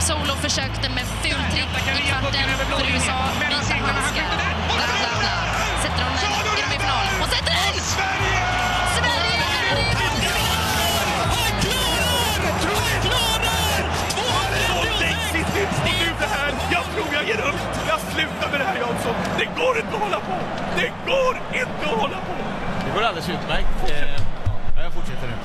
Solo försökte med fultrick i kvarten för USA. Vita handskar. Bla, bla, bla. Sätter de den? Är de i final? Hon sätter den! Sverige! Sverige är i Jag tror jag ger upp. Jag slutar med det här Jansson. Det går inte att hålla på. Det går inte att hålla på. Det går alldeles utmärkt.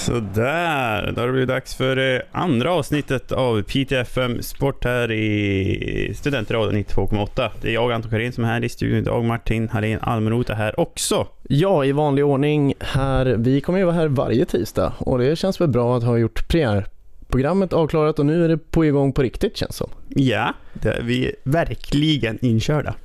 Sådär, då har det blivit dags för eh, andra avsnittet av PTFM Sport här i Studentradion 92,8. Det är jag, Anton Karin, som är här i studion idag. Martin Hallén Almroth är här också. Ja, i vanlig ordning här. Vi kommer ju vara här varje tisdag och det känns väl bra att ha gjort premiärprogrammet avklarat och nu är det på igång på riktigt känns som. Ja, det är vi verkligen inkörda.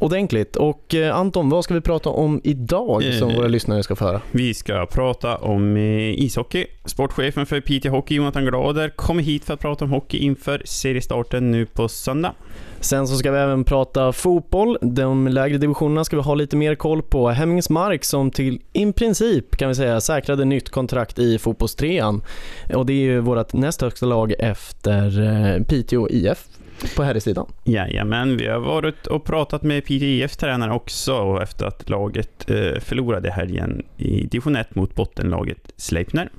Ordentligt. Och eh, Anton, vad ska vi prata om idag som Eh. våra lyssnare ska få höra? Vi ska prata om eh, ishockey. Sportchefen för PT Hockey, Jonathan Glader, kommer hit för att prata om hockey inför seriestarten nu på söndag. Sen så ska vi även prata fotboll. De lägre divisionerna ska vi ha lite mer koll på. Hemmingsmark som till i princip kan vi säga säkrade nytt kontrakt i fotbollstrean. Och det är ju vårt näst högsta lag efter Piteå IF på herrsidan. Jajamän, vi har varit och pratat med PTIFs tränare också efter att laget eh, förlorade helgen i division 1 mot bottenlaget Sleipner.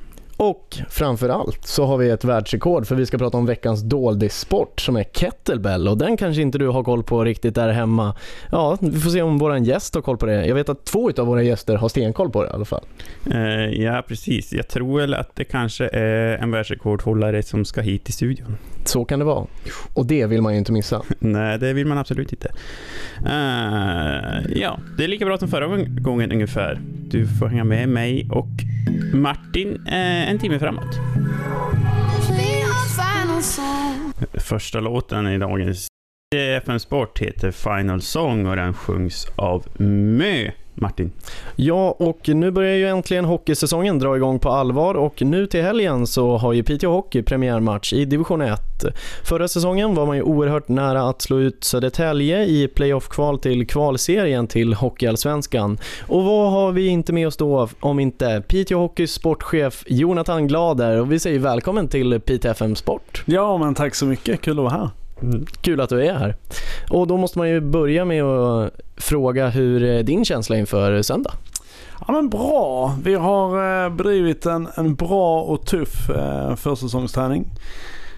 Och framför allt så har vi ett världsrekord för vi ska prata om veckans doldissport som är kettlebell och den kanske inte du har koll på riktigt där hemma. Ja, vi får se om våran gäst har koll på det. Jag vet att två av våra gäster har stenkoll på det i alla fall. Eh, ja, precis. Jag tror väl att det kanske är en världsrekordhållare som ska hit till studion. Så kan det vara. Och det vill man ju inte missa. Nej, det vill man absolut inte. Uh, ja, det är lika bra som förra gången ungefär. Du får hänga med mig och Martin uh, en timme framåt. Första låten i dagens FM Sport heter Final Song och den sjungs av Mö. Martin. Ja, och nu börjar ju äntligen hockeysäsongen dra igång på allvar och nu till helgen så har ju Piteå Hockey premiärmatch i division 1. Förra säsongen var man ju oerhört nära att slå ut Södertälje i playoff-kval till kvalserien till Hockeyallsvenskan. Och vad har vi inte med oss då om inte Piteå Hockeys sportchef Jonathan Glader och vi säger välkommen till PTFM Sport. Ja, men tack så mycket. Kul att vara här. Kul att du är här. Och då måste man ju börja med att fråga hur eh, din känsla inför söndag? Ja, men bra. Vi har eh, bedrivit en, en bra och tuff eh, försäsongsträning.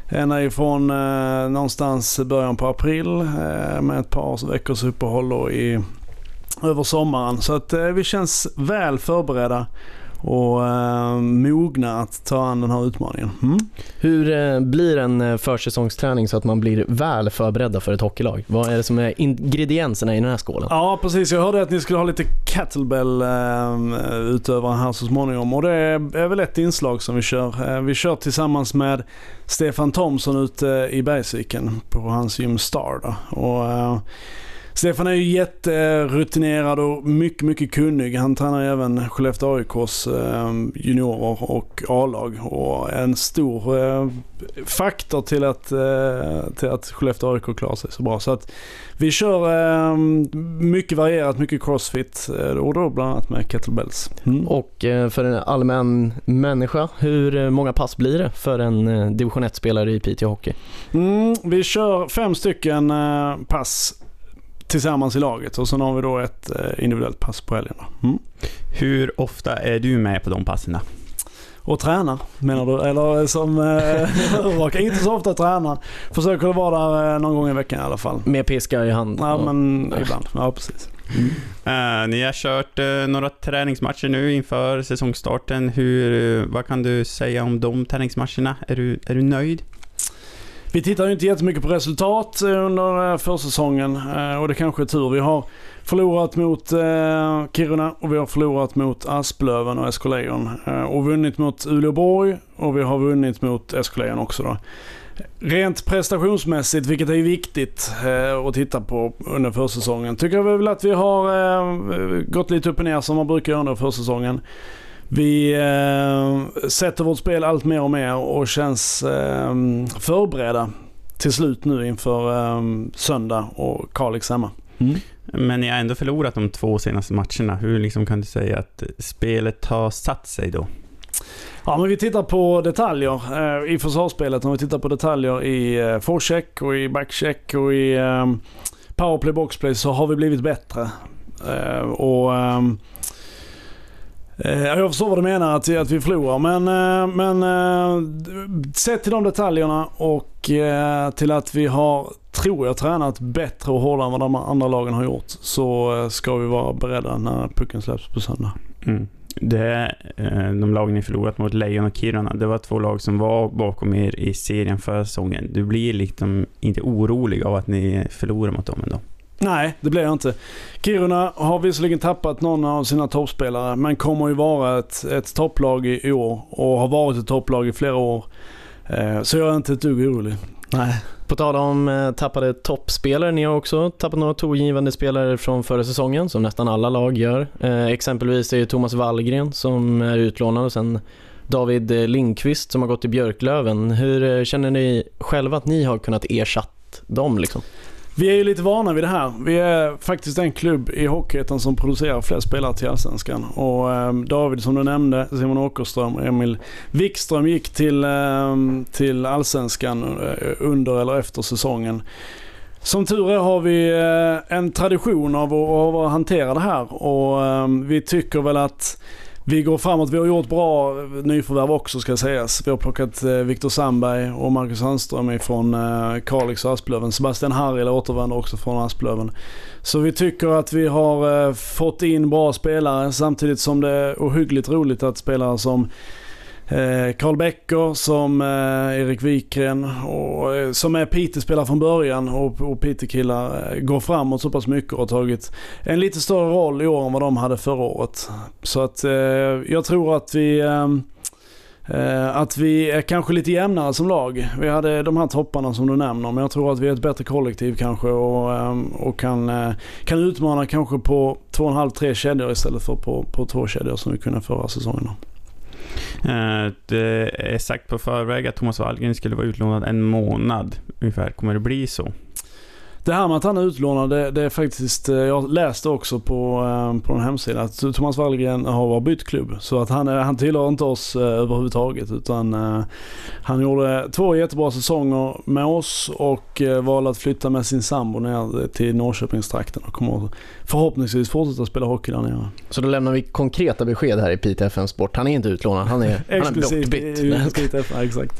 Ända ifrån eh, någonstans början på april eh, med ett par veckors uppehåll i, över sommaren. Så att eh, vi känns väl förberedda och eh, mogna att ta an den här utmaningen. Mm. Hur eh, blir en eh, försäsongsträning så att man blir väl förberedda för ett hockeylag? Vad är det som är ingredienserna i den här skålen? Ja precis, jag hörde att ni skulle ha lite kettlebell eh, utövare här så småningom och det är, väl ett inslag som vi kör. Eh, vi kör tillsammans med Stefan Thomsson ute i Bergsviken på hans gym Star. Då. Och, Stefan är ju jätterutinerad och mycket, mycket kunnig. Han tränar även Skellefteå AIKs eh, juniorer och A-lag och en stor eh, faktor till att, eh, till att Skellefteå AIK klarar sig så bra. Så att vi kör mycket varierat, mycket crossfit och då bland annat med kettlebells. Mm. Och för en allmän människa, hur många pass blir det för en division 1-spelare i Piteå Hockey? Mm, vi kör fem stycken pass tillsammans i laget och sen har vi då ett eh, individuellt pass på helgen. då. Mm. Hur ofta är du med på de passerna? Och tränar menar du? Eller som eh, övervakar? Inte så ofta tränar. Försöker vara där eh, någon gång i veckan i alla fall. Med piska i hand? Ja men ibland. Ja precis. Eh, ni har kört eh, några träningsmatcher nu inför säsongstarten. Hur, eh, vad kan du säga om de träningsmatcherna? Är du, är du nöjd? Vi tittar ju inte jättemycket på resultat eh, under eh, försäsongen eh, och det kanske är tur. Vi har förlorat mot Kiruna och vi har förlorat mot Asplöven och SK Lejon. Och vunnit mot Uleåborg och vi har vunnit mot SK Lejon också då. Rent prestationsmässigt, vilket är viktigt att titta på under försäsongen, tycker jag väl att vi har gått lite upp och ner som man brukar göra under försäsongen. Vi eh, sätter vårt spel allt mer och mer och känns eh, förberedda till slut nu inför eh, söndag och Kalix hemma. Men ni har ändå förlorat de två senaste matcherna. Hur liksom kan du säga att spelet har satt sig då? Ja, men vi tittar på detaljer eh, i försvarsspelet. Om vi tittar på detaljer i eh, forecheck och i backcheck och i eh, powerplay boxplay så har vi blivit bättre. Eh, och eh, Eh, jag förstår vad du menar att, att vi förlorar men, eh, men eh, sett till de detaljerna och eh, till att vi har, tror jag, tränat bättre och hårdare än vad de andra lagen har gjort så eh, ska vi vara beredda när pucken släpps på söndag. Mm. Det, eh, de lagen ni förlorat mot Lejon och Kiruna, det var två lag som var bakom er i serien förra säsongen. Du blir liksom inte orolig av att ni förlorar mot dem ändå? Nej, det blir jag inte. Kiruna har visserligen tappat någon av sina toppspelare, men kommer ju vara ett, ett topplag i, år och har varit ett topplag i flera år. Eh, så jag är inte ett dugg orolig. Nej. På tal om eh, tappade toppspelare, ni har också tappat några tongivande spelare från förra säsongen som nästan alla lag gör. Eh, exempelvis är det Thomas Wallgren som är utlånad och sen David eh, Lindqvist som har gått till Björklöven. Hur eh, känner ni själva att ni har kunnat ersatt dem liksom? Vi är ju lite vana vid det här. Vi är faktiskt den klubb i Hockeyettan som producerar flest spelare till Allsvenskan. Och eh, David som du nämnde, Simon Åkerström och Emil Wikström gick till, eh, till Allsvenskan eh, under eller efter säsongen. Som tur är har vi eh, en tradition av att, av att hantera det här och ehm, vi tycker väl att vi går framåt. Vi har gjort bra nyförvärv också ska sägas. Vi har plockat eh, Viktor Sandberg och Marcus Sandström ifrån eh, Kalix och Asplöven. Sebastian Harrel återvänder också från Asplöven. Så vi tycker att vi har eh, fått in bra spelare samtidigt som det är ohyggligt roligt att spelare som Eh, Karl Becker som eh, Erik Wikren och eh, som är Piteå-spelare från början och, och Piteå-killar går framåt så pass mycket och har tagit en lite större roll i år än vad de hade förra året. Så att jag tror att vi att vi är kanske lite jämnare som lag. Vi hade de här topparna som du nämner men jag tror att vi är ett bättre kollektiv kanske och, och kan, kan utmana kanske på två och en halv, tre kedjor istället för på, på två kedjor som vi kunde förra säsongen. Eh, det är sagt på förväg att Thomas Wallgren skulle vara utlånad en månad ungefär. Kommer det bli så? Det här med att han är utlånad, det, det är faktiskt, eh, jag läste också på, eh, på en hemsida att Thomas Wallgren har bytt klubb. Så att han, är, han tillhör inte oss eh, överhuvudtaget utan eh, han gjorde två jättebra säsonger med oss och eh, valde att flytta med sin sambo ner till Norrköpingstrakten och kommer förhoppningsvis fortsätta spela hockey där nere. Så då lämnar vi konkreta besked här i Piteå FM Sport. Han är inte utlånad, han är, han är Exklusivt bortbytt. i- i- ja, exakt.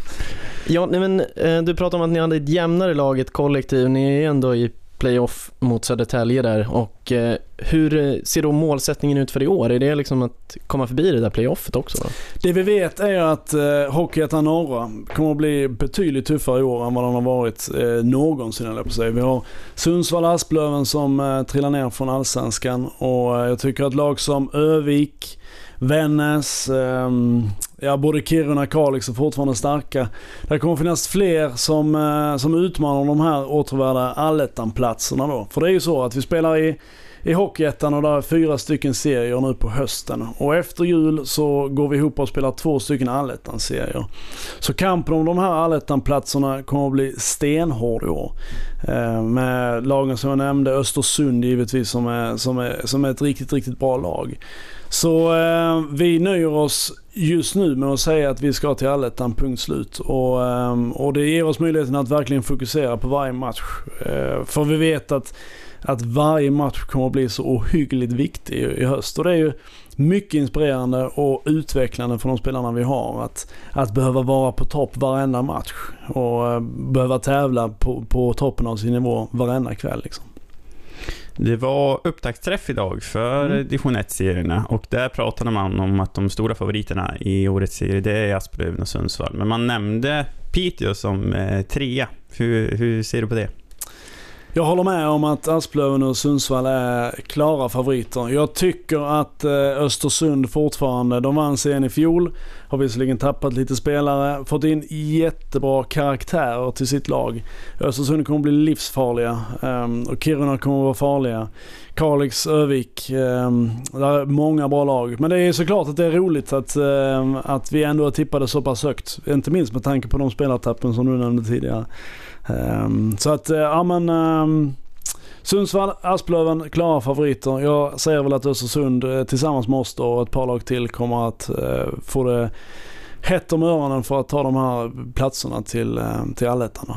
Ja, nej, men eh, du pratar om att ni hade ett jämnare lag, ett kollektiv. Ni är ändå i playoff mot Södertälje där. Och eh, hur eh, ser då målsättningen ut för i år? Är det liksom att komma förbi det där playoffet också? Då? Det vi vet är att eh, Hockeyettan Norra kommer att bli betydligt tuffare i år än vad den har varit eh, någonsin eller på sig. Vi har Sundsvall Asplöven som eh, trillar ner från Allsvenskan och eh, jag tycker att lag som Övik, Vännäs, ehm, ja både Kiruna och Kalix är fortfarande starka. Det kommer finnas fler som, eh, som utmanar de här återvärda allettan-platserna då. För det är ju så att vi spelar i i Hockeyettan och där är fyra stycken serier nu på hösten. Och efter jul så går vi ihop och spelar två stycken allettan-serier. Så kampen om de här allettan-platserna kommer att bli stenhård i år. Eh, med lagen som jag nämnde, Östersund givetvis som är, som är, som är ett riktigt, riktigt bra lag. Så eh, vi nöjer oss just nu med att säga att vi ska till allettan, punkt slut. Och, eh, och det ger oss möjligheten att verkligen fokusera på varje match. Eh, för vi vet att att varje match kommer att bli så ohyggligt viktig i i höst. Och det är ju mycket inspirerande och utvecklande för de spelarna vi har. Att, att behöva vara på topp varenda match och eh, behöva tävla på, på toppen av sin nivå varenda kväll. Liksom. Det var upptaktsträff idag för Mm. division 1-serierna och där pratade man om att de stora favoriterna i årets serie det är Asplöven och Sundsvall. Men man nämnde Piteå som eh, trea. Hur, hur ser du på det? Jag håller med om att Asplöven och Sundsvall är klara favoriter. Jag tycker att eh, Östersund fortfarande, de vann serien i fjol, har visserligen tappat lite spelare, fått in jättebra karaktärer till sitt lag. Östersund kommer bli livsfarliga ehm, och Kiruna kommer vara farliga. Kalix, Övik, ehm, um, där är många bra lag. Men det är såklart att det är roligt att, ehm, att vi ändå är tippade så pass högt. Inte minst med tanke på de spelartappen som du nämnde tidigare. Ehm, så att, eh, ja men ehm, Sundsvall, Asplöven, klara favoriter. Jag säger väl att Östersund eh, tillsammans med oss då och ett par lag till kommer att eh, få det hett om öronen för att ta de här platserna till, ehm, till allettan.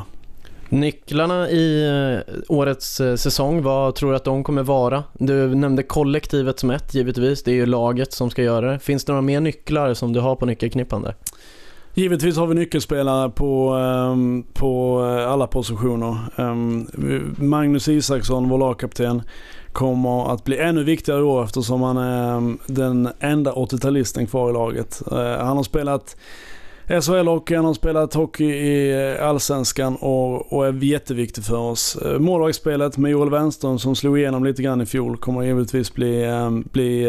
Nycklarna i årets säsong, vad tror du att de kommer vara? Du nämnde kollektivet som ett givetvis, det är ju laget som ska göra det. Finns det några mer nycklar som du har på nyckelknippan där? Givetvis har vi nyckelspelare på, ehm, på eh, alla positioner. Ehm, Magnus Isaksson, vår lagkapten, kommer att bli ännu viktigare i år eftersom han är ehm, den enda 80-talisten kvar i laget. Eh, han har spelat SHL-hockeyn han har spelat hockey i eh, Allsvenskan och, och är jätteviktig för oss. Eh, målvaktsspelet med Joel Wennström som slog igenom lite grann i fjol kommer givetvis bli, eh, bli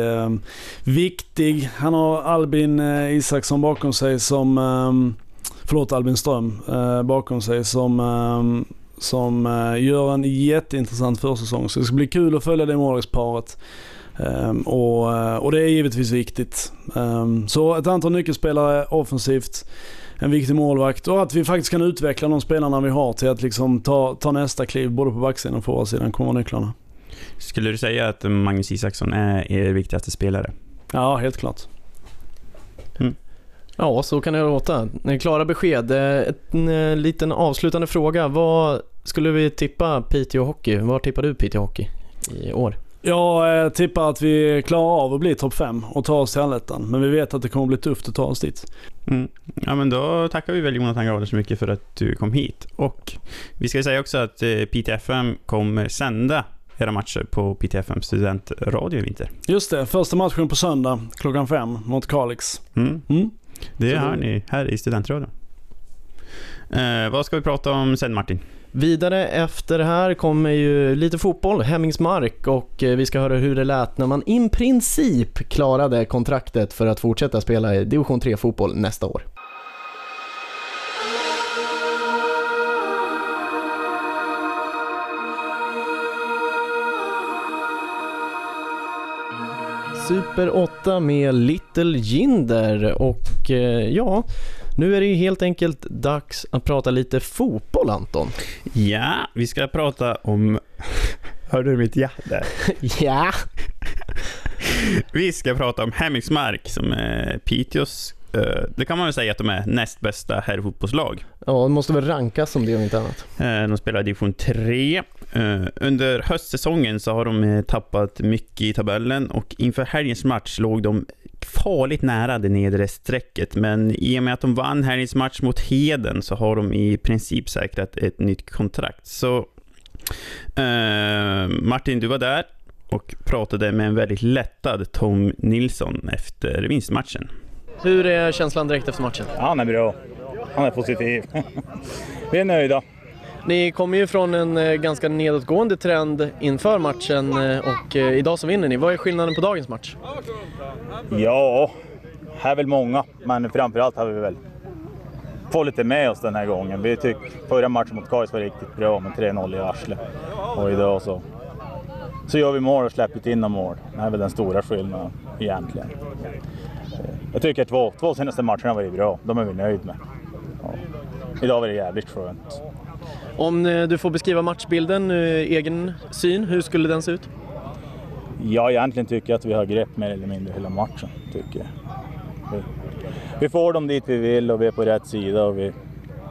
viktig. Han har Albin Isaksson bakom sig som, förlåt Albin Ström, bakom sig som som gör en jätteintressant försäsong. Så det ska bli kul att följa det målvaktsparet. Ehm, och, eh, och det är givetvis viktigt. Ehm, så ett antal nyckelspelare offensivt, en viktig målvakt och att vi faktiskt kan utveckla de spelarna vi har till att liksom ta, ta nästa kliv både på backsidan och forwardsidan kommer nycklarna. Skulle du säga att Magnus Isaksson är er viktigaste spelare? Ja, helt klart. Ja, så kan det låta. Klara besked. En eh, liten avslutande fråga. Vad skulle vi tippa Piteå Hockey? Var tippar du Piteå Hockey i år? Jag eh, tippar att vi klarar av att bli topp 5 och ta oss till allettan. Men vi vet att det kommer bli tufft att ta oss dit. Mm. Ja, men då tackar vi väl Jonathan Gardner så mycket för att du kom hit. Och vi ska säga också att eh, PTFM kommer sända era matcher på PTFM studentradio i vinter. Just det, första matchen på söndag klockan 5 mot Kalix. Mm. Mm. Det Så hör ni här i studentradion. Eh, vad ska vi prata om sen Martin? Vidare efter det här kommer ju lite fotboll, Hemmingsmark och eh, vi ska höra hur det lät när man i princip klarade kontraktet för att fortsätta spela i division 3 fotboll nästa år. Super 8 med Little Jinder och eh, ja, nu är det ju helt enkelt dags att prata lite fotboll Anton. Ja, vi ska prata om... Hörde du mitt ja där? Ja. Vi ska prata om Hemmingsmark som är Piteås... eh, det kan man väl säga att de är näst bästa herrfotbollslag. Ja, det måste väl rankas som det om inte annat. Eh, De spelar i division 3. Eh, Under höstsäsongen så har de eh, tappat mycket i tabellen och inför helgens match låg de farligt nära det nedre strecket. Men i och med att de vann helgens match mot Heden så har de i princip säkrat ett nytt kontrakt. Så eh, Martin, du var där och pratade med en väldigt lättad Tom Nilsson efter vinstmatchen. Hur är känslan direkt efter matchen? Han är bra. Han är positiv. Vi är nöjda. Ni kommer ju från en eh, ganska nedåtgående trend inför matchen eh, och eh, idag så vinner ni. Vad är skillnaden på dagens match? Ja, här är väl många, men framförallt har vi väl fått lite med oss den här gången. Vi tycker förra matchen mot Kais var riktigt bra med 3-0 i arslet. Och idag så, så gör vi mål och släpper inte in några mål. Det är väl den stora skillnaden egentligen. Jag tycker att två, två senaste matcherna var ju bra. De är vi nöjda med. Ja. Idag var det jävligt skönt. Om eh, du får beskriva matchbilden, eh, egen syn, hur skulle den se ut? Ja, egentligen tycker jag att vi har grepp mer eller mindre hela matchen. Tycker jag. Vi, vi får dem dit vi vill och vi är på rätt sida och vi,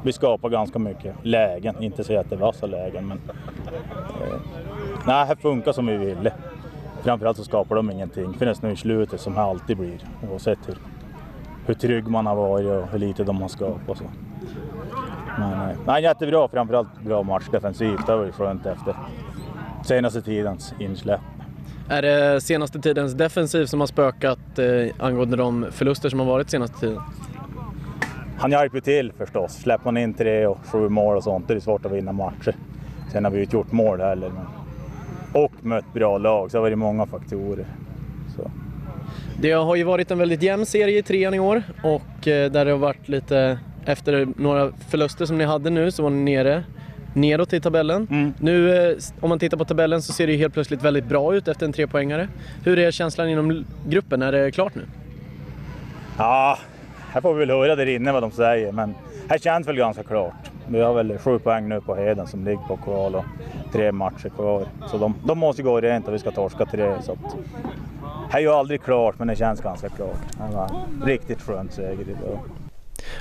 vi skapar ganska mycket lägen. Inte så jättevassa lägen men... Eh, nej, det funkar som vi ville. Framförallt så skapar de ingenting förrän nu i slutet som det alltid blir. Oavsett hur, hur trygg man har varit och hur lite de har skapat. Så. Men, eh, nej, jättebra. Framförallt bra match defensivt. Det var ju skönt efter senaste tidens insläpp. Är det senaste tidens defensiv som har spökat eh, angående de förluster som har varit senaste tiden? Han hjälper till förstås. Släpper man in tre och sju mål och sånt, det är svårt att vinna matcher. Sen har vi ju inte gjort mål heller. Men... Och mött bra lag, så har det varit många faktorer. Så. Det har ju varit en väldigt jämn serie i trean i år och eh, där det har varit lite efter några förluster som ni hade nu så var ni nere nedåt i tabellen. Mm. Nu eh, om man tittar på tabellen så ser det ju helt plötsligt väldigt bra ut efter en trepoängare. Hur är känslan inom gruppen? Är det klart nu? Ja, här får vi väl höra där inne vad de säger, men här känns väl ganska klart. Vi har väl sju poäng nu på Heden som ligger på kval och tre matcher kvar. Så de, de måste gå rent och vi ska torska tre. Så att, här är ju aldrig klart, men det känns ganska klart. Det var riktigt skönt seger idag.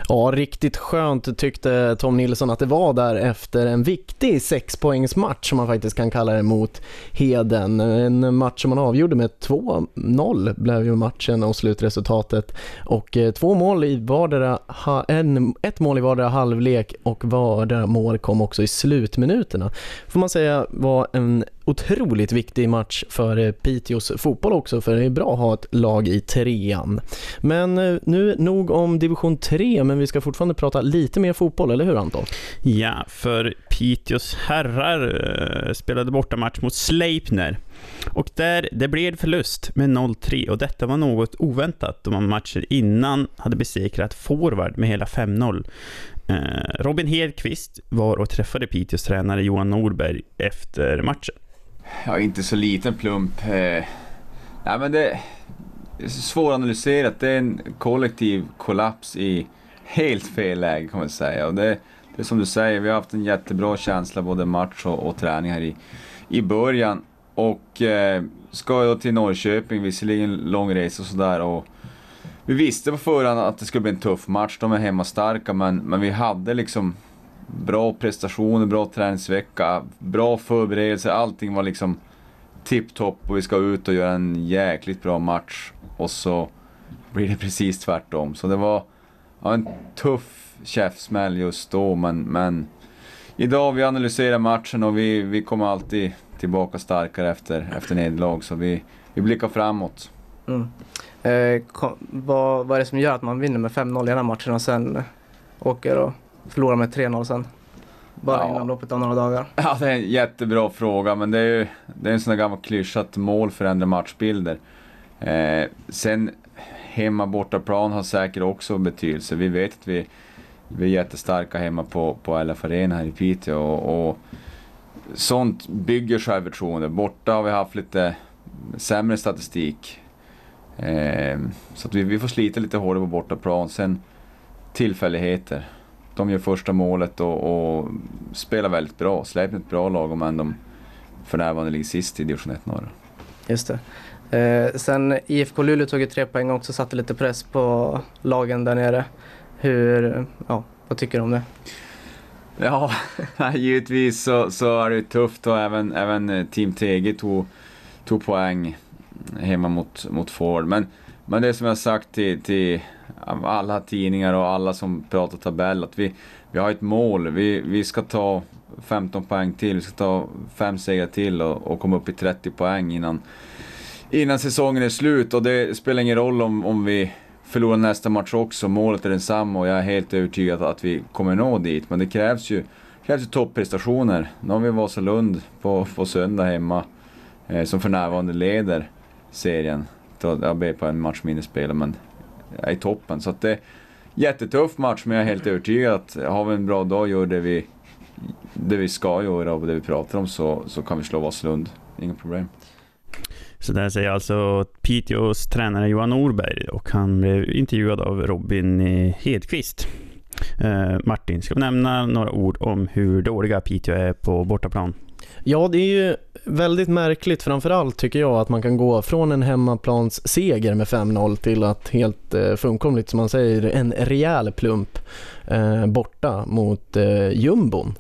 Ja, riktigt skönt tyckte Tom Nilsson att det var där efter en viktig sexpoängsmatch som man faktiskt kan kalla det mot Heden. En match som man avgjorde med 2-0 blev ju matchen och slutresultatet och eh, två mål i vardera, en, ett mål i vardera halvlek och vardera mål kom också i slutminuterna. Får man säga var en otroligt viktig match för eh, Piteås fotboll också för det är bra att ha ett lag i trean. Men eh, nu nog om division 3 men vi ska fortfarande prata lite mer fotboll, eller hur Anton? Ja, för Piteås herrar eh, spelade bortamatch mot Sleipner. Och där, det blev förlust med 0-3 och detta var något oväntat då man matcher innan hade besekrat forward med hela 5-0. Robin Hedqvist var och träffade Piteås tränare Johan Norberg efter matchen ja, inte så liten plump. Eh. Nej, men det är svåranalyserat. Det är en kollektiv kollaps i helt fel läge kan man säga. Och det, det är som du säger, vi har haft en jättebra känsla både match och, och träning här i, i början. Och eh, ska jag till Norrköping, visserligen lång resa och sådär. vi visste på förhand att det skulle bli en tuff match. De är hemmastarka, men, men vi hade liksom bra prestationer, bra träningsvecka, bra förberedelser. Allting var liksom tipptopp och vi ska ut och göra en jäkligt bra match. Och så blir det precis tvärtom. Så det var ja, en tuff käftsmäll just då, men, men idag vi analyserar matchen och vi, vi kommer alltid tillbaka starkare efter, efter nederlag. Så vi, vi blickar framåt. Mm. Eh, kom, vad, vad är det som gör att man vinner med 5-0 i den här matchen och sen åker och förlora med 3-0 sen. Bara ja. inom loppet av några dagar. Ja, det är en jättebra fråga, men det är ju det är en sån där gammal klyscha att mål förändrar matchbilder. Eh, sen hemma bortaplan har säkert också betydelse. Vi vet att vi, vi är jättestarka hemma på, på LF Arena här i Piteå och, och sånt bygger självförtroende. Borta har vi haft lite sämre statistik. Eh, så att vi, vi får slita lite hårdare på bortaplan. Sen tillfälligheter de gör första målet och, och spelar väldigt bra. Släpner ett bra lag, men de för närvarande ligger sist i division 1 norra. Just det. Eh, sen IFK Luleå tog ju tre poäng också, satte lite press på lagen där nere. Hur, ja, vad tycker du om det? Ja, givetvis så, så är det tufft och även, även Team TG tog, tog poäng hemma mot, mot Ford. Men, men det som jag sagt till, till alla tidningar och alla som pratar tabell att vi, vi har ett mål. Vi, vi ska ta 15 poäng till, vi ska ta fem segrar till och, och komma upp i 30 poäng innan, innan säsongen är slut. Och det spelar ingen roll om, om vi förlorar nästa match också, målet är densamma och jag är helt övertygad att vi kommer nå dit. Men det krävs ju, krävs ju topprestationer. Nu har vi Vasalund på, på söndag hemma, eh, som för närvarande leder serien. Jag ber på en match mindre spelare, men är i toppen. Så att det är jättetuff match, men jag är helt övertygad att har vi en bra dag och gör det vi, det vi ska göra och det vi pratar om så, så kan vi slå Vasalund. Inga problem. Så där säger alltså Piteås tränare Johan Norberg och han blev intervjuad av Robin Hedqvist. Eh, Martin, ska vi nämna några ord om hur dåliga Piteå är på bortaplan? Ja, det är ju väldigt märkligt framförallt tycker jag att man kan gå från en hemmaplans seger med 5-0 till att helt eh, fullkomligt som man säger en rejäl plump eh, borta mot eh, jumbon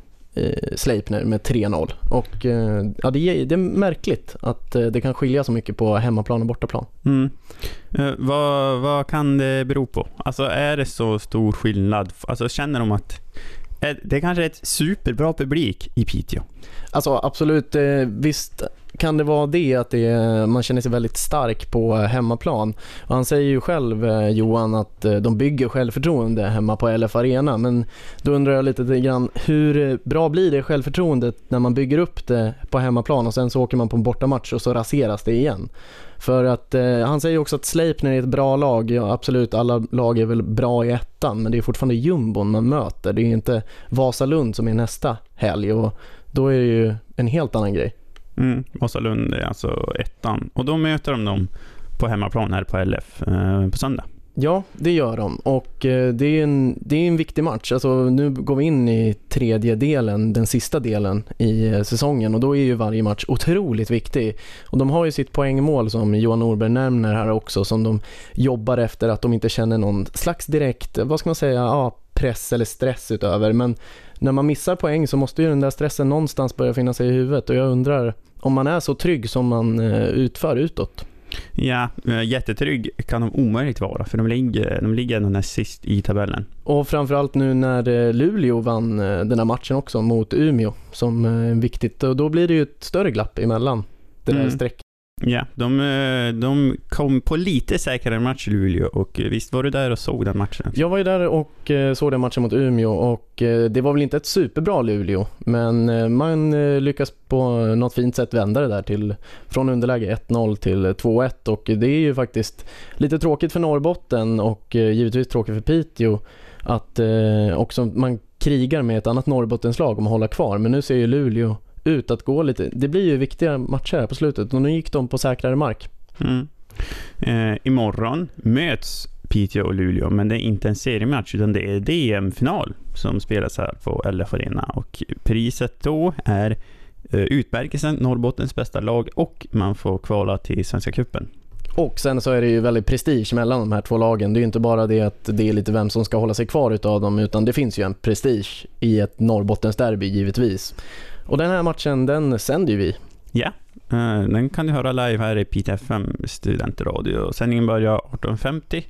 Sleipner med 3-0 och eh, ja, det, är, det är märkligt att eh, det kan skilja så mycket på hemmaplan och bortaplan. Mm. Eh, vad, vad kan det bero på? Alltså är det så stor skillnad? Alltså känner de att det kanske är ett superbra publik i Piteå? Alltså absolut, eh, visst kan det vara det att det, man känner sig väldigt stark på eh, hemmaplan. Och han säger ju själv, eh, Johan, att de bygger självförtroende hemma på LF Arena. Men då undrar jag lite grann, hur bra blir det självförtroendet när man bygger upp det på hemmaplan och sen så åker man på en bortamatch och så raseras det igen? För att eh, han säger också att Sleipner är ett bra lag. Ja, absolut, alla lag är väl bra i ettan, men det är fortfarande jumbon man möter. Det är inte Vasalund som är nästa helg och då är det ju en helt annan grej. Mm, Vasalund är alltså ettan och då möter de dem på hemmaplan här på LF eh, på söndag. Ja, det gör de och eh, det är en, det är en viktig match. Alltså, nu går vi in i tredje delen, den sista delen i eh, säsongen och då är ju varje match otroligt viktig. Och de har ju sitt poängmål som Johan Norberg nämner här också som de jobbar efter att de inte känner någon slags direkt, vad ska man säga, ja, press eller stress utöver. Men när man missar poäng så måste ju den där stressen någonstans börja finnas i huvudet och jag undrar om man är så trygg som man eh, utför utåt. Ja, eh, jättetrygg kan de omöjligt vara, för de ligger, de ligger ändå näst sist i tabellen. Och framförallt nu när eh, Luleå vann eh, den här matchen också mot Umeå som är viktigt. Och då blir det ju ett större glapp emellan det där Mm. Ja, de, eh, de kom på lite säkrare match Luleå och eh, visst var du där och såg den matchen? Jag var ju där och eh, såg den matchen mot Umeå och det var väl inte ett superbra Luleå men man lyckas på något fint sätt vända det där till från underläge 1-0 till 2-1 och det är ju faktiskt lite tråkigt för Norrbotten och givetvis tråkigt för Piteå att också man krigar med ett annat Norrbottenslag om att hålla kvar men nu ser ju Luleå ut att gå lite, det blir ju viktiga matcher här på slutet och nu gick de på säkrare mark. Mm. Eh, imorgon möts Piteå och Luleå, men det är inte en seriematch utan det är DM-final som spelas här på LF Arena och priset då är eh, utmärkelsen, Norrbottens bästa lag och man får kvala till Svenska Cupen. Och sen så är det ju väldigt prestige mellan de här två lagen. Det är ju inte bara det att det är lite vem som ska hålla sig kvar utav dem utan det finns ju en prestige i ett Norrbottensderby givetvis. Och den här matchen den sänder ju vi. Ja, eh, den kan du höra live här i PTFM studentradio. Sändningen börjar 18.50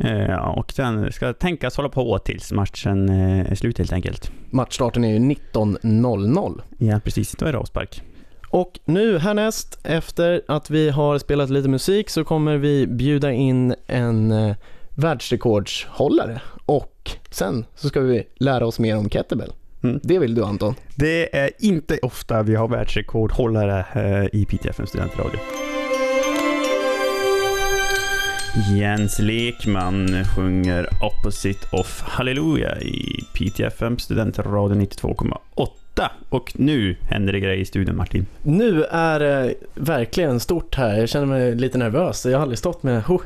eh, och den ska tänkas hålla på tills matchen eh, är slut helt enkelt. Matchstarten är ju 19.00. Ja, precis. Då är det avspark. Och nu härnäst efter att vi har spelat lite musik så kommer vi bjuda in en eh, världsrekordshållare och sen så ska vi lära oss mer om kettlebell. Mm. Det vill du Anton? Det är inte ofta vi har världsrekordhållare eh, i PTFM studentradio. Jens Lekman sjunger Opposite of Hallelujah i PTFM studentradio 92,8. Och nu händer det grejer i studion Martin. Nu är det verkligen stort här. Jag känner mig lite nervös. Jag har aldrig stått med... Oh.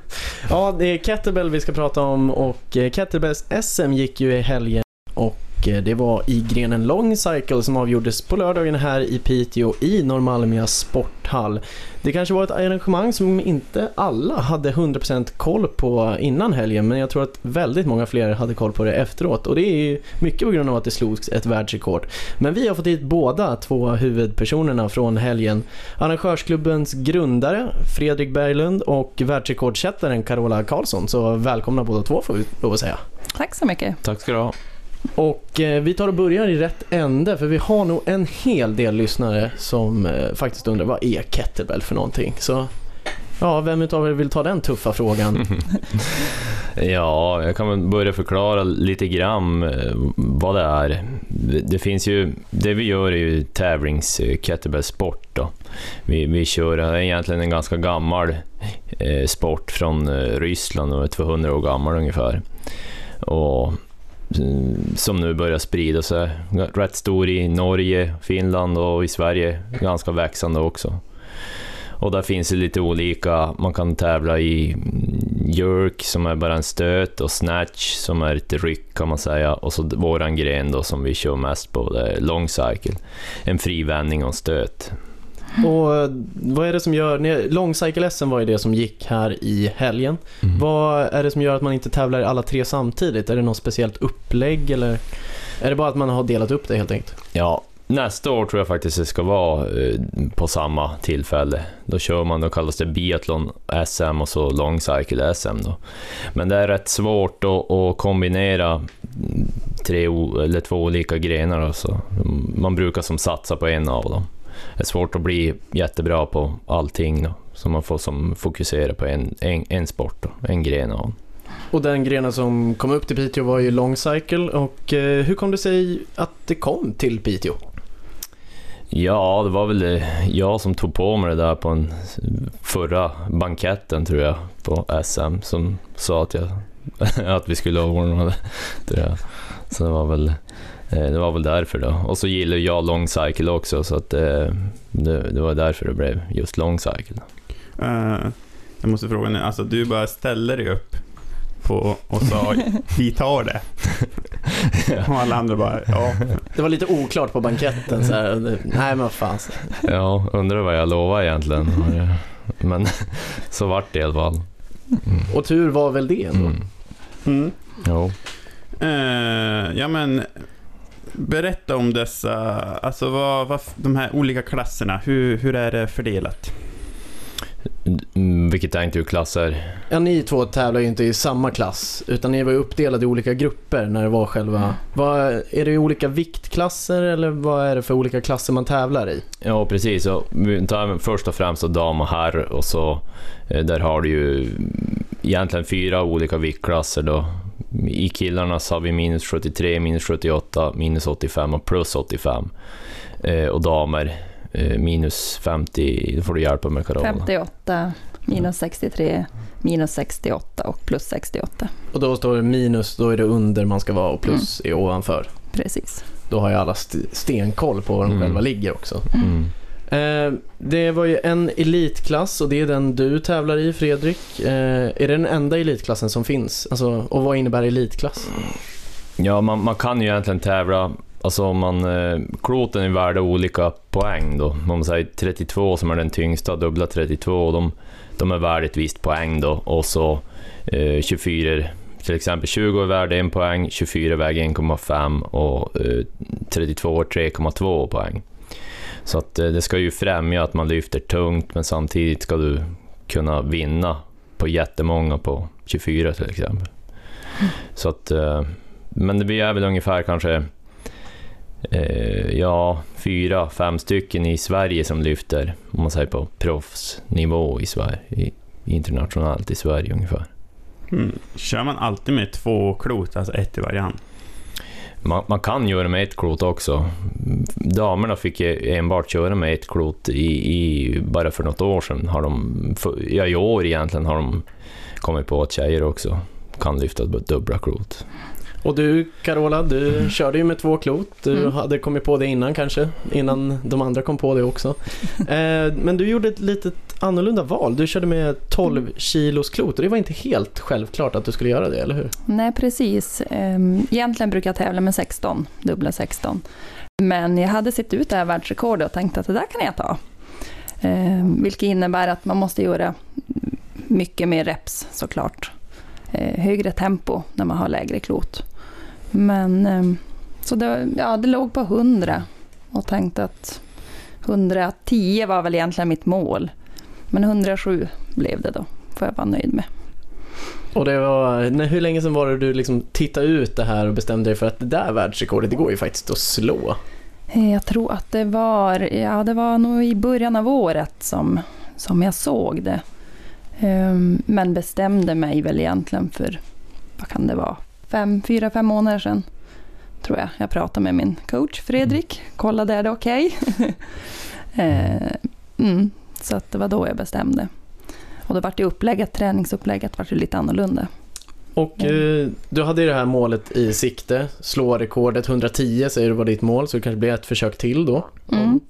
Ja, det är kettlebell vi ska prata om och eh, kettlebells SM gick ju i helgen och det var i grenen long cycle som avgjordes på lördagen här i Piteå i Norrmalmia sporthall. Det kanske var ett arrangemang som inte alla hade 100% koll på innan helgen men jag tror att väldigt många fler hade koll på det efteråt och det är ju mycket på grund av att det slogs ett världsrekord. Men vi har fått hit båda två huvudpersonerna från helgen. Arrangörsklubbens grundare Fredrik Berglund och världsrekordsättaren Carola Karlsson. Så välkomna båda två får vi lov att säga. Tack så mycket. Tack ska du ha. Och eh, vi tar och börjar i rätt ände för vi har nog en hel del lyssnare som eh, faktiskt undrar vad är kettlebell för någonting. Så ja, vem utav er vill ta den tuffa frågan? Ja, jag kan väl börja förklara lite grann eh, vad det är. Det, finns ju, det vi gör är ju tävlings eh, kettlebellsport då. Vi, vi kör, det är egentligen en ganska gammal eh, sport från eh, Ryssland och är 200 år gammal ungefär. Och Eh, som nu börjar sprida sig. Rätt stor i Norge, Finland och i Sverige, ganska växande också. Och där finns det lite olika, man kan tävla i jerk som är bara en stöt och snatch som är ett ryck kan man säga. Och så våran gren då som vi kör mest på, det är long cycle. En frivändning och en stöt och eh, vad är det som gör, ni- long cycle SM var ju det som gick här i helgen. Mm. Vad är det som gör att man inte tävlar alla tre samtidigt? Är det något speciellt upplägg eller är det bara att man har delat upp det helt enkelt? Ja, nästa år tror jag faktiskt det ska vara eh, på samma tillfälle. Då kör man, då kallas det biathlon SM och så long cycle SM då. Men det är rätt svårt att, kombinera mm, tre, eller två olika grenar då, så man brukar som satsa på en av dem. Är svårt att bli jättebra på allting då, så man får som fokusera på en, en, en sport, då, en gren dem. Och den grenen som kom upp till Piteå var ju long cycle och eh, hur kom det sig att det kom till Piteå? Ja, det var väl eh, jag som tog på mig det där på en förra banketten tror jag på SM som sa att, jag, att vi skulle ordna det. Tror jag. Så det var väl det var väl därför då. Och så gillar jag long cycle också så att eh, det, det var därför det blev just long cycle. Eh, jag måste fråga nu, alltså du bara ställer dig upp på och sa vi tar det. Och alla andra bara ja. Det var lite oklart på banketten så här. Nej men fan. Ja, undrar vad jag lovade egentligen. Men så vart det i alla fall. Och tur var väl det ändå. Mm. Mm. Jo. Eh, ja men berätta om dessa, alltså vad, vad, de här olika klasserna, hur, hur är det fördelat? Mm, Vilket tänkte du klasser? Ja, ni två tävlar ju inte i samma klass utan ni var uppdelade i olika grupper när det var själva... Vad, är det i olika viktklasser eller vad är det för olika klasser man tävlar i? Ja, precis. Vi tar först och främst dam och herr och så eh, där har du ju egentligen fyra olika viktklasser då. I killarna så har vi minus 73, minus 78, minus 85 och plus 85. Eh, och damer eh, minus 50, det får du hjälpa med Carola. 58, minus 63, minus 68 och plus 68. Och då står det minus, då är det under man ska vara och plus är ovanför. Precis. Då har ju alla st- stenkoll på var de Mm. själva ligger också. Mm. Eh, det var ju en elitklass och det är den du tävlar i Fredrik. Eh, är det den enda elitklassen som finns? Alltså, och vad innebär elitklass? Ja, man, man kan ju egentligen tävla, alltså om man, eh, kloten är värda olika poäng då. Om man säger 32 som är den tyngsta, dubbla 32, de, de är värda ett visst poäng då. Och så eh, 24, till exempel 20 är värda en poäng, 24 väger 1,5 och eh, 32 är 3,2 poäng. Så att eh, det ska ju främja att man lyfter tungt, men samtidigt ska du kunna vinna på jättemånga på 24 till exempel. Så att, eh, men det blir väl ungefär kanske eh, ja, fyra, fem stycken i Sverige som lyfter, om man säger på proffsnivå i Sverige, internationellt i Sverige ungefär. Mm. Kör man alltid med två klot, alltså ett i varje hand? Man, man kan göra med ett klot också. Damerna fick enbart köra med ett klot i, i, bara för något år sedan. Har de, för, ja, i år egentligen har de kommit på att tjejer också kan lyfta dubbla klot. Och du Carola, du körde ju med två klot. Du Mm. hade kommit på det innan kanske, innan de andra kom på det också. Eh, men du gjorde ett litet annorlunda val. Du körde med 12 kilos klot och det var inte helt självklart att du skulle göra det, eller hur? Nej, precis. Ehm, Egentligen brukar jag tävla med 16, dubbla 16. Men jag hade sett ut det här världsrekordet och tänkte att det där kan jag ta. Ehm, Vilket innebär att man måste göra mycket mer reps såklart. Eh, Högre tempo när man har lägre klot. Men ehm, så det, ja, det låg på 100 och tänkte att 110 var väl egentligen mitt mål. Men 107 blev det då, får jag vara nöjd med. Och det var, nej, hur länge sedan var det du liksom tittade ut det här och bestämde dig för att det där världsrekordet, det går ju faktiskt att slå. Eh, Jag tror att det var, ja, det var nog i början av året som, som jag såg det. Ehm, Men bestämde mig väl egentligen för, vad kan det vara, fem, fyra, fem månader sedan. Tror jag. Jag pratade med min coach Fredrik, kollade är det okej? Eh, mm, så att det var då jag bestämde. Och då vart det upplägget, träningsupplägget vart ju lite annorlunda. Och eh, du hade ju det här målet i sikte, slå rekordet 110 säger du var ditt mål, så det kanske blir ett försök till då. Mm.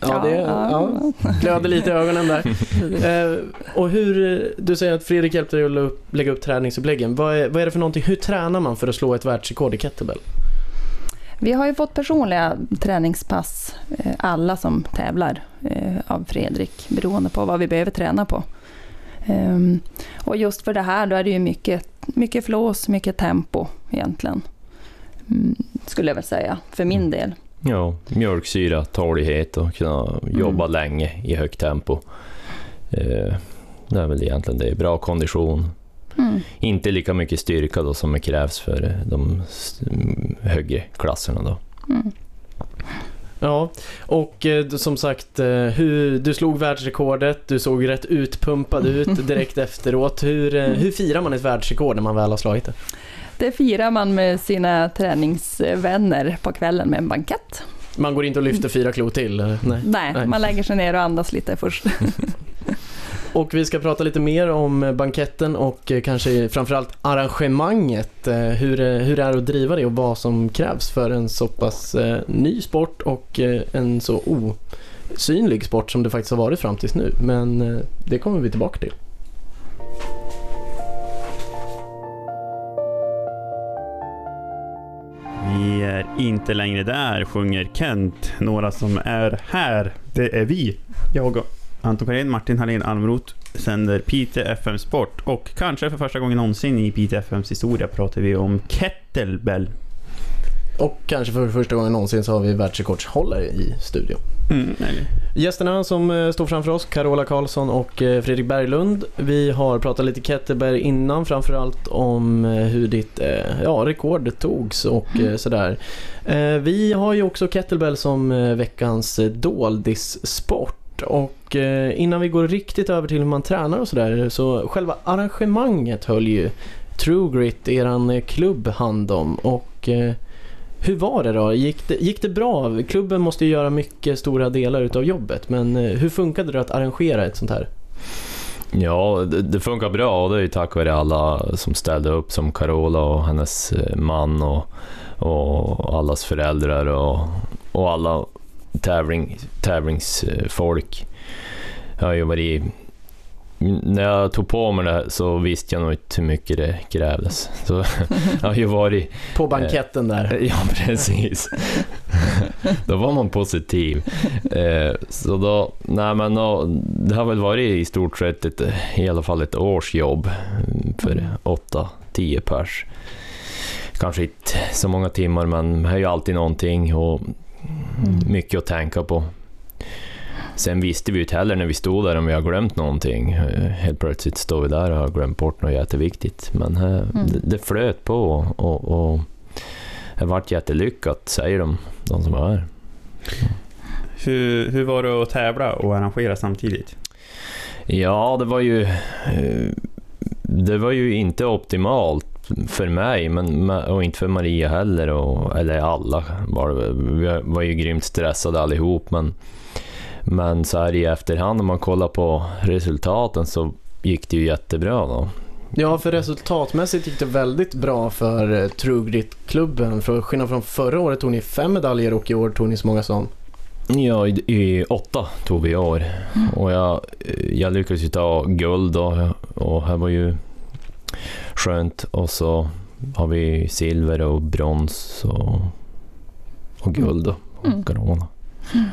Ja, det ja, glödde lite i ögonen där. Eh, och hur, du säger att Fredrik hjälpte dig att lägga upp, lägga upp träningsuppläggen. Vad är, vad är det för någonting, hur tränar man för att slå ett världsrekord i kettlebell? Vi har ju fått personliga träningspass, eh, alla som tävlar, eh, av Fredrik, beroende på vad vi behöver träna på. Ehm, Och just för det här då är det ju mycket, mycket flås, mycket tempo egentligen. Mm, Skulle jag väl säga, för min del. Ja, mjölksyra, tålighet och kunna jobba länge i högt tempo. Eh, det är väl egentligen det. Bra kondition. Mm. Inte lika mycket styrka då som krävs för eh, de mm, högre klasserna då. Mm. Ja, och eh, du- som sagt, eh, hur, du slog världsrekordet, du såg rätt utpumpad ut direkt efteråt. Hur, eh, hur firar man ett världsrekord när man väl har slagit det? Det firar man med sina träningsvänner på kvällen med en bankett. Man går inte och lyfter fyra klot till? eh, Nej. Nej, man lägger sig ner och andas lite först. Och vi ska prata lite mer om banketten och eh, kanske framförallt arrangemanget. eh, Hur, hur det är att driva det och vad som krävs för en så pass ny sport och en så osynlig sport som det faktiskt har varit fram tills nu. Men det kommer vi tillbaka till. Vi är inte längre där, sjunger Kent. Några som är här, det är vi. Jag och Anton Karin, Martin Hallén Almroth sänder Piteå FM Sport och kanske för första gången någonsin i Piteå FMs historia pratar vi om kettlebell. Och kanske för första gången någonsin så har vi världsrekordshållare i studion. Mm? Gästerna som eh, står framför oss, Carola Karlsson och eh, Fredrik Berglund. Vi har pratat lite kettlebell innan, framförallt om eh, hur ditt ja, rekord togs och eh, sådär. Vi har ju också kettlebell som veckans doldissport. Och innan vi går riktigt över till hur man tränar och sådär, så själva arrangemanget höll ju True Grit, eran klubb, hand om. Och hur var det då? Gick det, gick det bra? Klubben måste ju göra mycket stora delar utav jobbet, men eh, hur funkade det att arrangera ett sånt här? Ja, det, det funkar bra och det är ju tack vare alla som ställde upp som Carola och hennes eh, man och, och allas föräldrar och, och alla tävling, tävlingsfolk. Jag har ju varit när jag tog på mig det så visste jag nog inte hur mycket det krävdes. Så jag har ju varit... På banketten där. Ja, precis. då var man positiv. Eh, Så då, nej men då, det har väl varit i stort sett ett, i alla fall ett års jobb för åtta, tio pers. Kanske inte så många timmar, men det är ju alltid någonting och mycket att tänka på. Sen visste vi ju inte heller när vi stod där om vi har glömt någonting. Helt plötsligt står vi där och har glömt bort något jätteviktigt. Men eh, det, det flöt på och, och det vart jättelyckat, säger de, de som var här. Hur, hur var det att tävla och arrangera samtidigt? Ja, det var ju... eh, Det var ju inte optimalt för mig, men, och inte för Maria heller, och, eller alla. Var vi var ju grymt stressade allihop, men, men så här i efterhand, om man kollar på resultaten, så gick det ju jättebra då. Ja, för resultatmässigt gick det väldigt bra för eh, True Grit-klubben. För skillnad från förra året tog ni fem medaljer och i år tog ni så många som Ja, i, i åtta tog vi i år. Och jag, jag lyckades ju ta guld då, och här var ju skönt. Och så har vi silver och brons och, och guld och Mm. corona. Mm.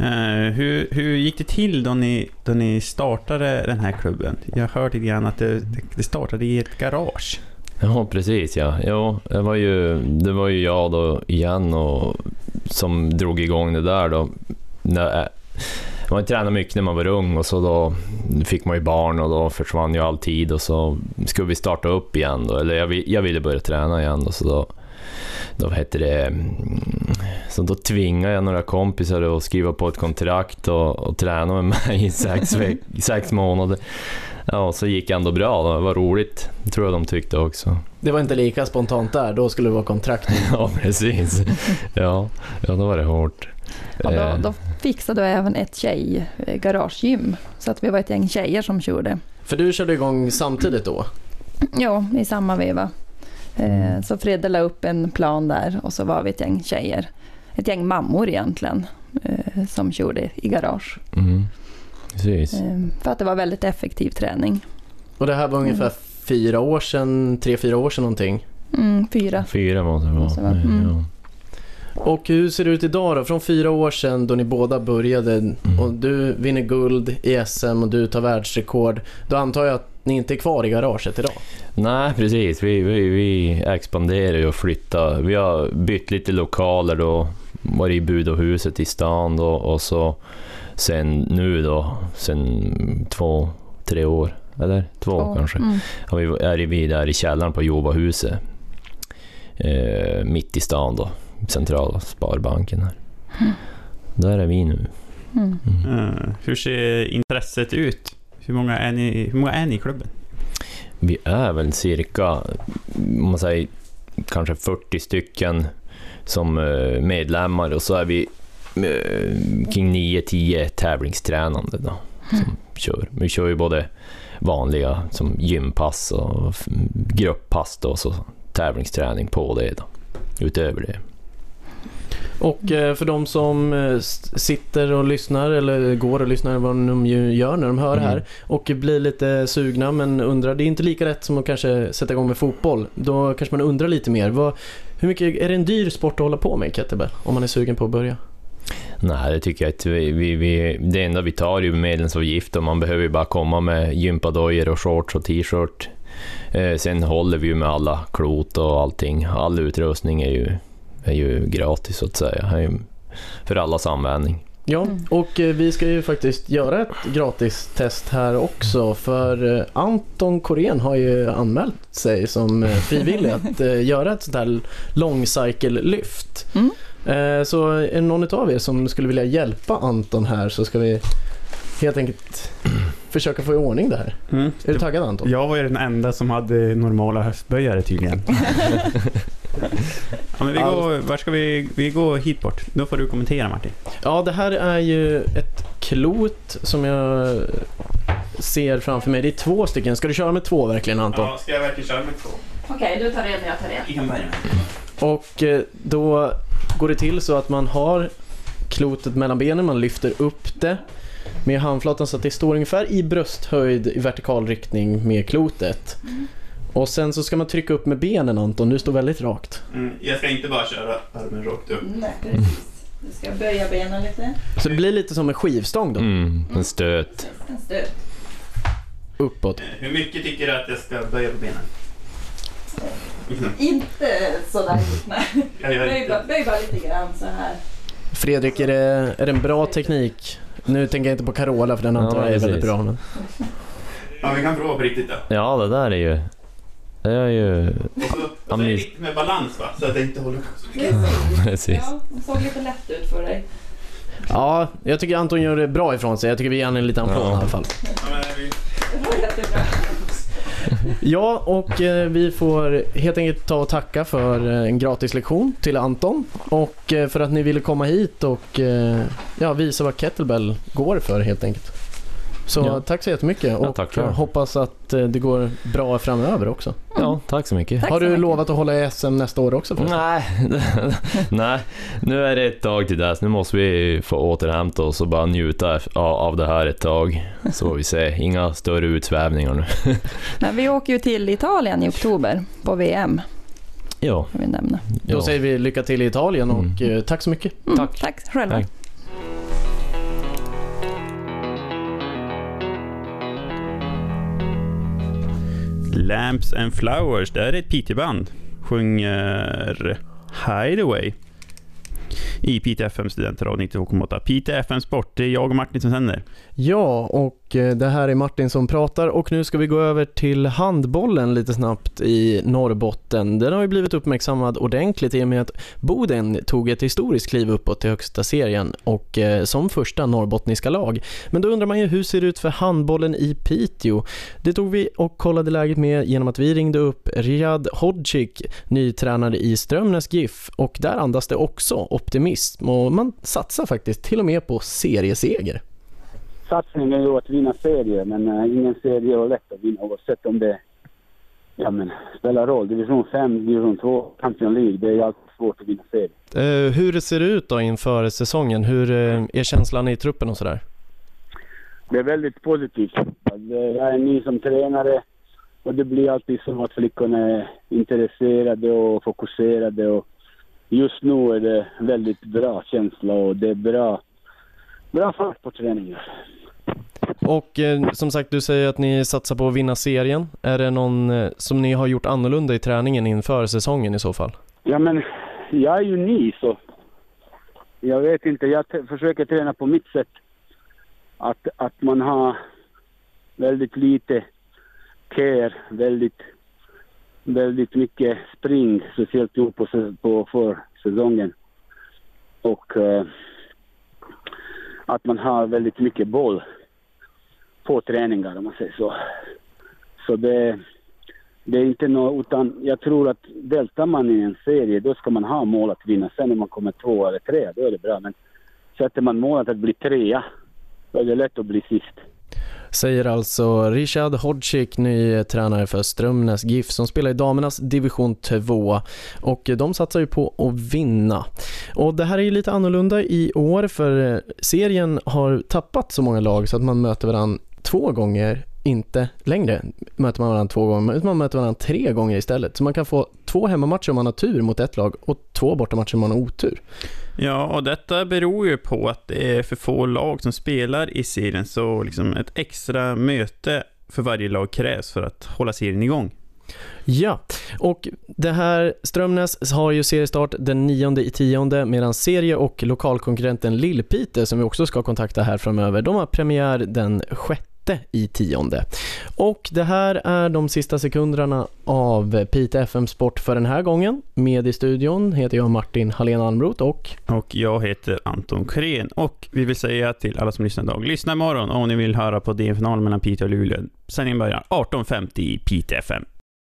Uh, hur, hur gick det till då ni, då ni startade den här klubben? Jag har hört lite grann att det, det startade i ett garage. Ja, precis ja. Jo, det var ju, det var ju jag då igen och, som drog igång det där då. När, eh, man tränade mycket när man var ung och så då fick man ju barn och då försvann ju all tid och så skulle vi starta upp igen då. Eller jag, jag ville börja träna igen då, så då, då hette det... mm, Så då tvingade jag några kompisar att skriva på ett kontrakt och, och träna med mig i sex, veck, sex månader. Ja, och så gick det ändå bra då. Det var roligt. Det tror jag de tyckte också. Det var inte lika spontant där, då skulle det vara kontrakt. Ja, precis. Ja, ja då var det hårt. Och då, Eh, då fixade du även ett tjej eh. Så att vi var ett gäng tjejer som körde. För du körde igång samtidigt då? Ja, i samma veva. Eh, Så Fredde la upp en plan där och så var vi ett gäng tjejer. Ett gäng mammor egentligen. eh, Som körde i garage. Mm. Precis. Eh, För att det var väldigt effektiv träning. Och det här var ungefär Mm. fyra år sedan, tre, fyra år sedan någonting. Mm, fyra. Fyra måste det vara. Och hur ser det ut idag då? Från fyra år sedan då ni båda började Mm. och du vinner guld i SM och du tar världsrekord. Då antar jag att ni inte är kvar i garaget idag? Nej, precis. Vi, vi, vi expanderar ju och flyttar. Vi har bytt lite lokaler då. Varit i Budohuset i stan då och så sen nu då, sen två, tre år, eller två Två. kanske, Mm. har vi, är vi där i källaren på Jovahuset. Eh, mitt i stan då, centrala Sparbanken här. Där är vi nu. Mm. Eh, hur ser intresset ut? Hur många är ni, hur många är ni i klubben? Vi är väl cirka, om man säger kanske 40 stycken som eh, medlemmar och så är vi eh, kring 9-10 tävlingstränande då, som kör. Vi kör ju både vanliga som gympass och grupppass då, och så tävlingsträning på det då, utöver det. Och eh, för de som eh, sitter och lyssnar eller går och lyssnar vad de gör när de hör det här och blir lite sugna men undrar, det är inte lika rätt som att kanske sätta igång med fotboll. Då kanske man undrar lite mer. Vad, hur mycket, är det en dyr sport att hålla på med kettlebell? Om man är sugen på att börja? Nej, det tycker jag inte. Vi, vi, vi, det enda vi tar är ju medlemsavgift och man behöver ju bara komma med gympadojor och shorts och t-shirt. Eh, sen håller vi ju med alla klot och allting. All utrustning är ju, är ju gratis så att säga. Är ju för allas användning. Ja, och eh, vi ska ju faktiskt göra ett gratis test här också för eh, Anton Korén har ju anmält sig som eh, frivillig att göra ett sånt här långcykellyft. Mm. Så är det någon av er som skulle vilja hjälpa Anton här så ska vi helt enkelt försöka få i ordning det här. Mm. Är du taggad Anton? Jag var ju den enda som hade normala höftböjare tydligen. ja, men vi går, var ska vi, vi går hit bort. Då får du kommentera Martin. Ja, det här är ju ett klot som jag ser framför mig. Det är två stycken. Ska du köra med två verkligen Anton? ska jag verkligen köra med två? Okej, du tar en, jag tar en. Vi kan börja. Och eh, då går det till så att man har klotet mellan benen, man lyfter upp det med handflatan så att det står ungefär i brösthöjd i vertikal riktning med klotet. Och sen så ska man trycka upp med benen Anton, du står väldigt rakt. Mm, jag ska inte bara köra armen rakt upp. Nej, precis. Du ska böja benen lite. Så det blir lite som en skivstång då, Mm, en stöt. En stöt. uppåt. Hur mycket tycker du att jag ska böja på benen? Inte sådär nej. Jag gör Böj, bara- böj bara lite grann så här. Fredrik, är det, är det en bra teknik? Nu tänker jag inte på Carola för den antar Ja, jag är väldigt precis. bra. Men... Ja, vi kan prova på riktigt då. Ja, det där är ju... Det är ju... Och så, och så är det med balans va? Så att det inte håller upp så mycket. Precis. Ja, det såg lite lätt ut för dig. Ja, jag tycker Anton gör det bra ifrån sig. Jag tycker vi ger honom en liten applåd Ja. i alla fall. Ja, men vi... Ja, och eh, vi får helt enkelt ta och tacka för eh, en gratis lektion till Anton och eh, för att ni ville komma hit och eh, ja, visa vad kettlebell går för helt enkelt. Så Ja. tack så jättemycket och eh, hoppas att eh, det går bra framöver också. Ja, tack så mycket. Tack Har så du mycket. lovat att hålla i SM nästa år också? förresten? Nej, nej, nu är det ett tag till dess. Nu måste vi få återhämta oss och bara njuta av- av det här ett tag. Så får vi se. Inga större utsvävningar nu. Men vi åker ju till Italien i oktober på VM. Ja, vi nämna. Då ja. säger vi lycka till i Italien och eh, tack så mycket. Mm, Tack. Tack själva. Tack. Lamps and Flowers, det är ett Piteå-band. Sjunger Hideaway i Piteå FM Studentradio 92,8. Piteå FM Sport, det är jag och Martin som sänder. Ja, och eh, det här är Martin som pratar och nu ska vi gå över till handbollen lite snabbt i Norrbotten. Den har ju blivit uppmärksammad ordentligt i och med att Boden tog ett historiskt kliv uppåt till högsta serien och eh, som första norrbottniska lag. Men då undrar man ju hur ser det ut för handbollen i Piteå? Det tog vi och kollade läget med genom att vi ringde upp Riyad Hodzik, nytränare i Strömnäs GIF och där andas det också optimism och man satsar faktiskt till och med på serieseger satsningen är ju att vinna serier, men uh, ingen serie är lätt att vinna oavsett om det ja, men, spelar roll. Division 5, division 2, Champions League, det är alltid svårt att vinna serier. Eh, hur ser det ut då inför säsongen? Hur eh, är känslan i truppen och sådär? Det är väldigt positivt. Det- Jag är ny som tränare och det blir alltid så att flickorna är intresserade och fokuserade. Och just nu är det väldigt bra känsla och det är bra, bra fart på träningen. Och eh, som sagt, du säger att ni satsar på att vinna serien. Är det någon eh, som ni har gjort annorlunda i träningen inför säsongen i så fall? Ja, men jag är ju ny så jag vet inte. Jag försöker träna på mitt sätt. Att, att man har väldigt lite care, väldigt, väldigt mycket spring, speciellt nu på, på försäsongen. Och eh, att man har väldigt mycket boll på träningar om man säger så. Så det, det är inte något, utan jag tror att deltar man i en serie då ska man ha mål att vinna. Sen när man kommer två eller tre, då är det bra. Men sätter man målet att bli trea, då är det lätt att bli sist. Säger alltså Richard Hodzik, ny eh, tränare för Strömnäs GIF som spelar i damernas division 2 och eh, de satsar ju på att vinna. Och det här är ju lite annorlunda i år för eh, serien har tappat så många lag så att man möter varandra två gånger, inte längre möter man varandra två gånger, utan man möter varandra tre gånger istället. Så man kan få två hemmamatcher om man har tur mot ett lag och två bortamatcher om man har otur. Ja, och detta beror ju på att det är för få lag som spelar i serien, så liksom ett extra möte för varje lag krävs för att hålla serien igång. Ja, och det här Strömnäs har ju seriestart den 9 i tionde medan serie och lokalkonkurrenten Lillpite som vi också ska kontakta här framöver, de har premiär den 6 i tionde. Och det här är de sista sekunderna av Pite FM Sport för den här gången. Med i studion heter jag Martin Hallén Almroth och... Och jag heter Anton Kren och vi vill säga till alla som lyssnar idag, lyssna imorgon om ni vill höra på DM-finalen mellan Piteå och Luleå. Sändningen börjar 18.50 i Pite FM.